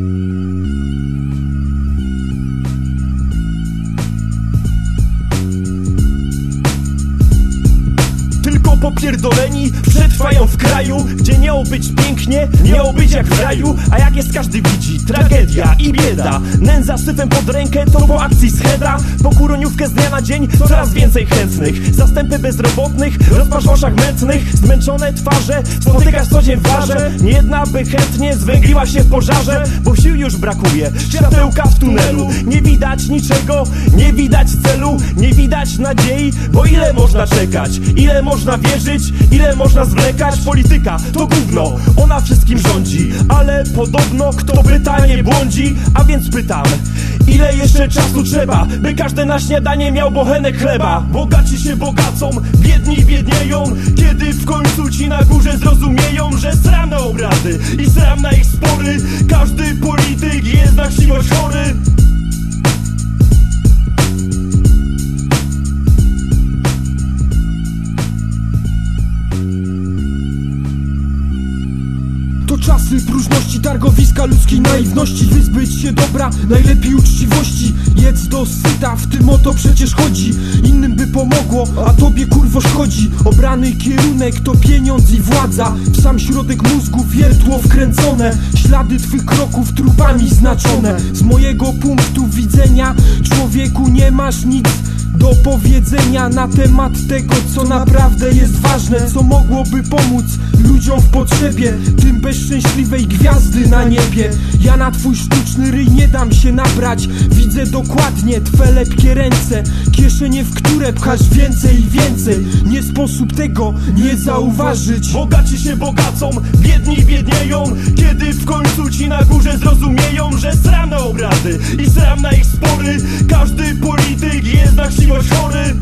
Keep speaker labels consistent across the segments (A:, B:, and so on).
A: Mm-hmm. Popierdoleni Przetrwają w kraju, gdzie miało być pięknie Miało być jak w raju, a jak jest każdy widzi Tragedia i bieda. Nędza syfem pod rękę, to po akcji scheda Po kuroniówkę z dnia na dzień, coraz więcej chętnych. Zastępy bezrobotnych, rozpacz w oczach mętnych Zmęczone twarze, spotykasz co dzień w barze Nie jedna by chętnie zwęgliła się w pożarze Bo sił już brakuje, światełka w tunelu Nie widać niczego, nie widać celu Nie widać nadziei, bo ile można czekać Ile można wierzyć, ile można zwlekać. Polityka to gówno, ona wszystkim rządzi. Ale podobno kto pyta nie błądzi? A więc pytam Ile jeszcze czasu trzeba, by każdy na śniadanie miał bochenek chleba? Bogaci się bogacą, biedni biednieją. Kiedy w końcu ci na górze zrozumieją Że sram na obrady i sram na ich spory. Każdy polityk jest na siłość chory
B: Próżności, targowiska ludzkiej naiwności Wyzbyć się dobra, najlepiej uczciwości. Jedz do syta, w tym o to przecież chodzi. Innym by pomogło, a tobie kurwo szkodzi. Obrany kierunek to pieniądz i władza. W sam środek mózgu wiertło wkręcone. Ślady twych kroków trupami znaczone. Z mojego punktu widzenia Człowieku nie masz nic do powiedzenia na temat tego, co naprawdę jest ważne Co mogłoby pomóc ludziom w potrzebie Tym bez szczęśliwej gwiazdy na niebie. Ja na twój sztuczny ryj nie dam się nabrać. Widzę dokładnie twe lepkie ręce Kieszenie, w które pchasz więcej i więcej. Nie sposób tego nie zauważyć.
A: Bogaci się bogacą, biedni biednieją. Kiedy w końcu ci na górze zrozumieją Że sram na obrady i sram na ich spory. Każdy polityk jest na siłość chory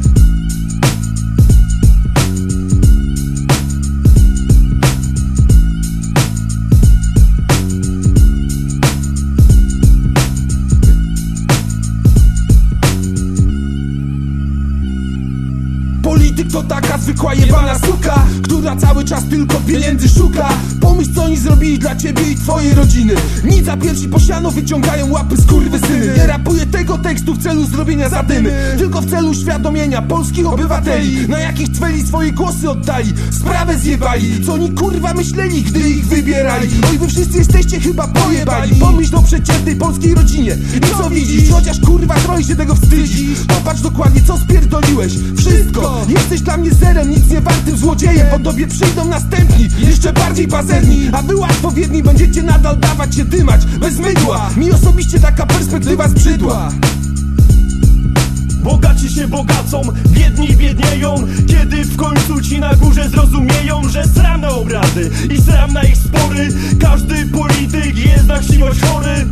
C: Polityk to taka zwykła jebana suka Która cały czas tylko pieniędzy szuka. Pomyśl co oni zrobili dla ciebie i twojej rodziny. Nic za piersi posiano wyciągają łapy syny. Nie rapuję tego tekstu w celu zrobienia zadymy Tylko w celu uświadomienia polskich obywateli. Na jakich cweli swoje głosy oddali Sprawę zjebali. Co oni kurwa myśleli, gdy ich wybierali? Oj wy wszyscy jesteście chyba pojebali. Pomyśl o przeciętnej polskiej rodzinie. I co widzisz, chociaż kurwa troi się tego wstydzisz. Popatrz dokładnie co spierdoliłeś. Wszystko, jesteś dla mnie zerem, nic nie wartym złodziejem Po tobie przyjdą następni, jeszcze bardziej pazerni. A wy łatwowiedni będziecie nadal dawać się dymać. Bez mydła, mi osobiście taka perspektywa zbrzydła
A: Bogaci się bogacą, biedni biednieją. Kiedy w końcu ci na górze zrozumieją Że sram na obrady i sram na ich spory. Każdy polityk jest na siłość chory